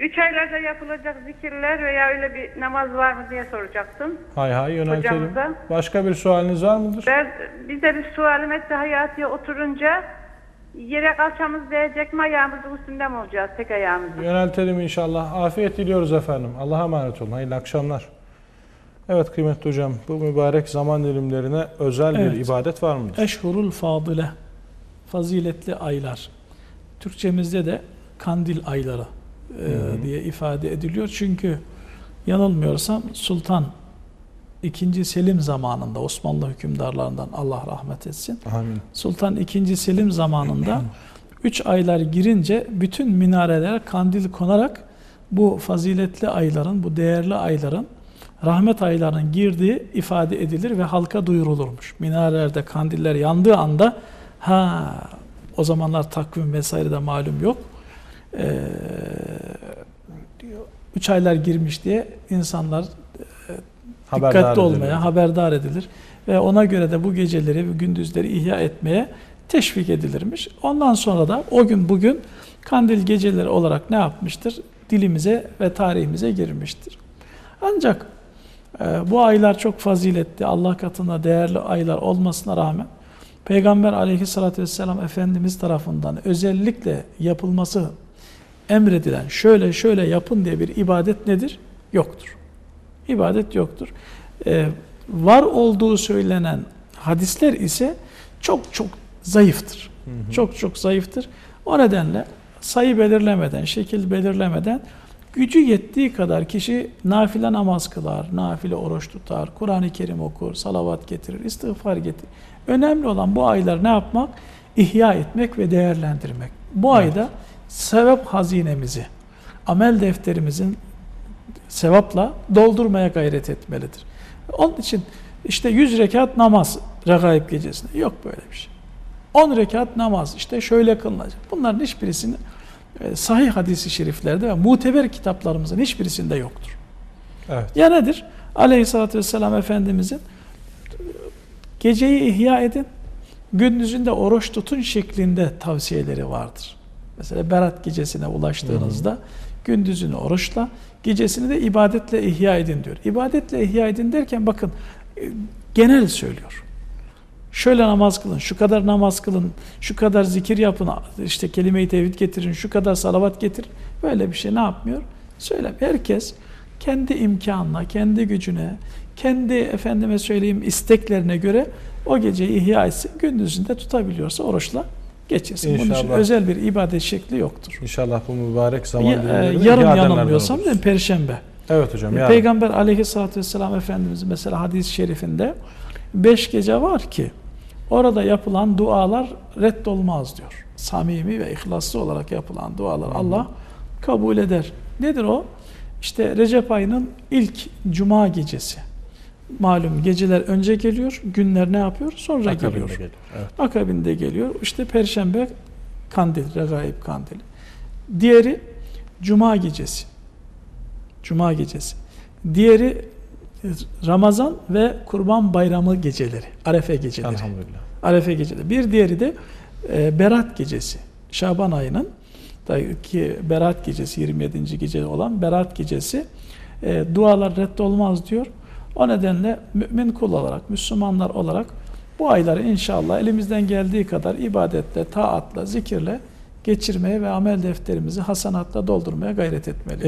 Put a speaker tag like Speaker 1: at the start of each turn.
Speaker 1: üç aylarda yapılacak zikirler veya öyle bir namaz var mı diye soracaktım.
Speaker 2: Hay hay yöneltelim.
Speaker 1: Hocamıza.
Speaker 2: Başka bir sualiniz var mıdır?
Speaker 1: Ben bize bir sualim etti hayatiye oturunca yere kalçamız değecek mi ayağımızın üstünde mi olacağız tek ayağımızın?
Speaker 2: Yöneltelim inşallah. Afiyet diliyoruz efendim. Allah'a emanet olun. Hayırlı akşamlar. Evet kıymetli hocam bu mübarek zaman dilimlerine özel bir
Speaker 3: Evet.
Speaker 2: ibadet var mıdır?
Speaker 3: Eşhurul fadile, faziletli aylar. Türkçemizde de kandil ayları e, diye ifade ediliyor. Çünkü yanılmıyorsam Sultan II. Selim zamanında Osmanlı hükümdarlarından Allah rahmet etsin.
Speaker 2: Amin.
Speaker 3: Sultan II. Selim zamanında 3 aylar girince bütün minarelere kandil konarak bu faziletli ayların, bu değerli ayların, rahmet aylarının girdiği ifade edilir ve halka duyurulurmuş. Minarelerde kandiller yandığı anda ha o zamanlar takvim vesaire de malum yok. Ee, üç aylar girmiş diye insanlar
Speaker 2: Haberdar
Speaker 3: dikkatli
Speaker 2: edelim.
Speaker 3: olmaya, haberdar edilir ve ona göre de bu geceleri ve gündüzleri ihya etmeye teşvik edilirmiş. Ondan sonra da o gün bugün kandil geceleri olarak ne yapmıştır? Dilimize ve tarihimize girmiştir. Ancak e, bu aylar çok faziletli, Allah katında değerli aylar olmasına rağmen Peygamber aleyhissalatü vesselam Efendimiz tarafından özellikle yapılması emredilen şöyle şöyle yapın diye bir ibadet nedir? Yoktur. İbadet yoktur. Ee, var olduğu söylenen hadisler ise çok çok zayıftır. Çok çok zayıftır. O nedenle sayı belirlemeden, şekil belirlemeden gücü yettiği kadar kişi nafile namaz kılar, nafile oruç tutar, Kur'an-ı Kerim okur, salavat getirir, istiğfar getirir. Önemli olan bu aylar ne yapmak? İhya etmek ve değerlendirmek. Bu
Speaker 2: Evet.
Speaker 3: ayda sevap hazinemizi, amel defterimizin sevapla doldurmaya gayret etmelidir. Onun için işte 100 rekat namaz regaib gecesinde yok böyle bir şey. 10 rekat namaz işte şöyle kılınacak. Bunların hiçbirisini e, sahih hadisi şeriflerde ve muteber kitaplarımızın hiçbirisinde yoktur.
Speaker 2: Evet.
Speaker 3: Ya nedir? Aleyhissalatü vesselam Efendimizin geceyi ihya edin, gündüzünde oruç tutun şeklinde tavsiyeleri vardır. Mesela Berat gecesine ulaştığınızda gündüzünü oruçla, gecesini de ibadetle ihya edin diyor. İbadetle ihya edin derken bakın e, genel söylüyor. Şöyle namaz kılın, şu kadar namaz kılın, şu kadar zikir yapın, işte kelime-i tevhid getirin, şu kadar salavat getirin. Böyle bir şey ne yapmıyor? Söyle. Herkes kendi imkanına, kendi gücüne, kendi efendime söyleyeyim isteklerine göre o geceyi ihya etsin. Gündüzünde tutabiliyorsa oruçla geçirsin. Bunun için
Speaker 2: İnşallah.
Speaker 3: özel bir ibadet şekli yoktur.
Speaker 2: İnşallah bu mübarek zaman
Speaker 3: Ya- e,
Speaker 2: edenlerden
Speaker 3: yanılmıyorsam mi? Perşembe.
Speaker 2: Evet hocam.
Speaker 3: E,
Speaker 2: yarın.
Speaker 3: Peygamber aleyhissalatü vesselam Efendimiz mesela hadis-i şerifinde beş gece var ki orada yapılan dualar reddolmaz diyor. Samimi ve ihlaslı olarak yapılan dualar Allah kabul eder. Nedir o? İşte Recep ayının ilk cuma gecesi. Malum geceler önce geliyor, günler ne yapıyor? Sonra
Speaker 2: Akabinde
Speaker 3: geliyor.
Speaker 2: geliyor. Evet.
Speaker 3: Akabinde geliyor. İşte Perşembe kandil, regaib kandili. Diğeri Cuma gecesi. Cuma gecesi. Diğeri Ramazan ve Kurban Bayramı geceleri. Arefe geceleri.
Speaker 2: Elhamdülillah.
Speaker 3: Arefe geceleri. Bir diğeri de e, Berat gecesi. Şaban ayının ki Berat gecesi 27. gece olan Berat gecesi e, dualar reddolmaz diyor. O nedenle mümin kul olarak, Müslümanlar olarak bu ayları inşallah elimizden geldiği kadar ibadetle, taatla, zikirle geçirmeye ve amel defterimizi hasanatla doldurmaya gayret etmeliyiz.